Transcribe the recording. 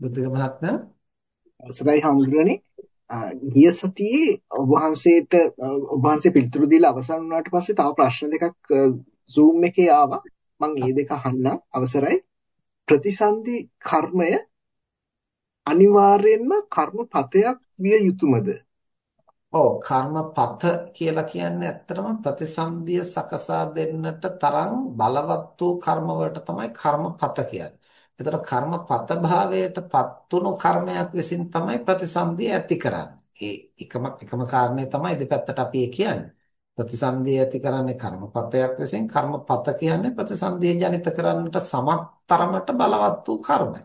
බුද්ධික මහත්මයා අවසරයි හඳුරන්නේ ගිය සතියේ ඔබ වහන්සේට ඔබ වහන්සේ පිළිතුරු දීලා අවසන් වුණාට පස්සේ තව ප්‍රශ්න දෙකක් Zoom එකේ ආවා. මම මේ දෙක අහන්නම් අවසරයි. ප්‍රතිසන්දි කර්මය අනිවාර්යයෙන්ම කර්මපතයක් විය යුතුයමද ඔව් කර්මපත කියලා කියන්නේ ඇත්තටම ප්‍රතිසන්දිය සකසා දෙන්නට තරම් බලවත් වූ කර්ම වලට තමයි කර්මපත කියන්නේ එතකොට කර්මපත භාවයට පත්තුණු කර්මයක් විසින් තමයි ප්‍රතිසන්දිය ඇති කරන්නේ. ඒ එකම එකම කාරණේ තමයි දෙපැත්තට අපි කියන්නේ. ප්‍රතිසන්දිය ඇති කරන්නේ කර්මපතයක් විසින් කර්මපත කියන්නේ ප්‍රතිසන්දිය ජනිත කරන්නට සමත් තරමට බලවත් වූ කර්මය.